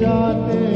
जाते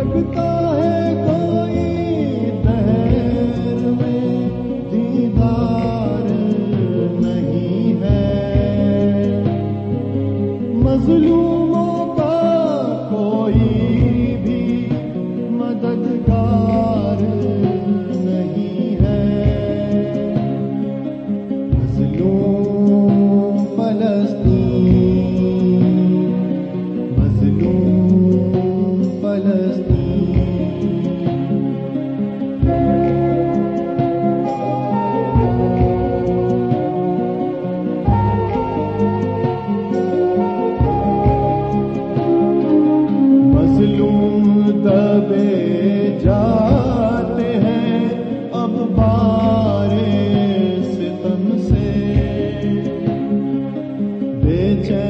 Good night. Shabe जाते हैं अब बारे सितम से। बेचैन